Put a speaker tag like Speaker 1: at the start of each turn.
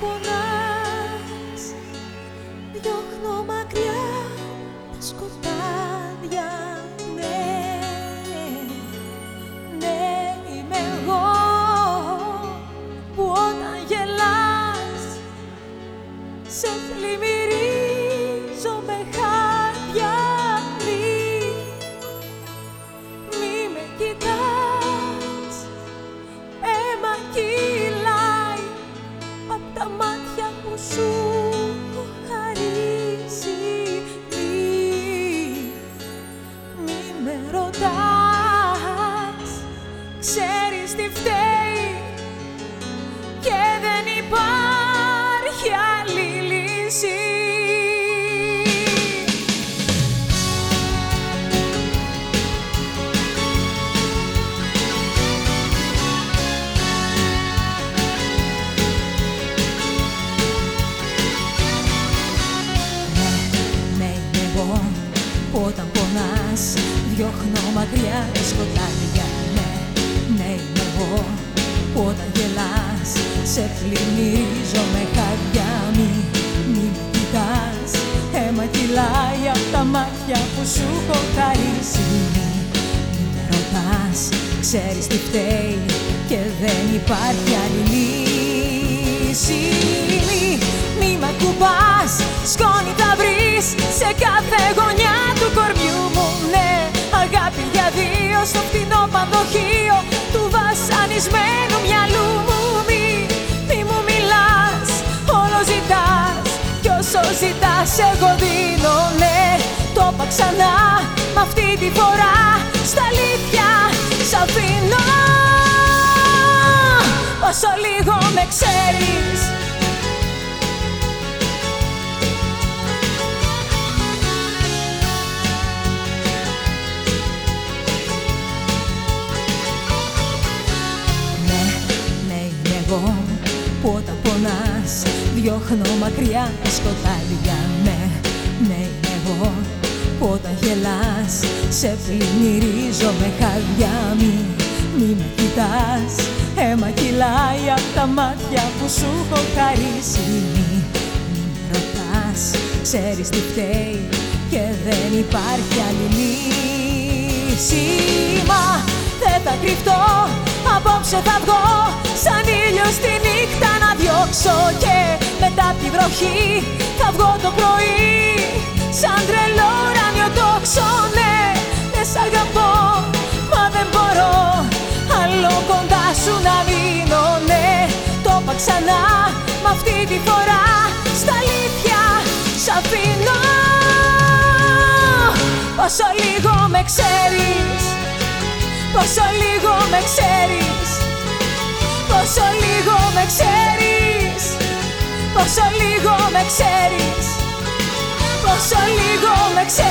Speaker 1: por λύση Ναι, ναι, είμαι εγώ που όταν πονάς Διώχνω μακριά σκοτάδια Ναι, ναι είμαι εγώ που όταν γελάς Σε πλημμυρίζω με απ' τα μάτια που σου έχω χαρίσει Μη, μη με ρωτάς Ξέρεις τι φταίει και δεν υπάρχει άλλη λύση. Μη, μη με ακουμπάς Σκόνη θα βρεις σε κάθε γωνιά του κορμιού μου. Ναι, αγάπη για δύο στο φτηνό πανδοχείο Του βασανισμένου ζητάς εγώ δίνω ναι Το είπα ξανά, μα αυτή τη φορά Στα αλήθεια σ' αφήνω. Όσο λίγο με ξέρεις. Ναι, ναι είμαι εγώ που όταν πονάς διώχνω μακριά σκοτάδια όταν γελάς σε πλημμυρίζω με χάδια Μη, μη με κοιτάς, αίμα κυλάει απ' τα μάτια που σου έχω χαρίσει. Μη, μη με ρωτάς, ξέρεις τι φταίει και δεν υπάρχει άλλη λύση. Μα δεν θα κρυφτώ, απόψε θα βγω Σαν ήλιο στη νύχτα να διώξω. Και μετά τη βροχή θα βγω το πρωί Σαν τρελό αυτή τη φορά Στα αλήθεια σ' αφήνω. Πόσο λίγο με ξέρεις Πόσο λίγο με ξέρεις Πόσο λίγο με ξέρεις Πόσο λίγο με ξέρεις Πόσο λίγο με ξέρεις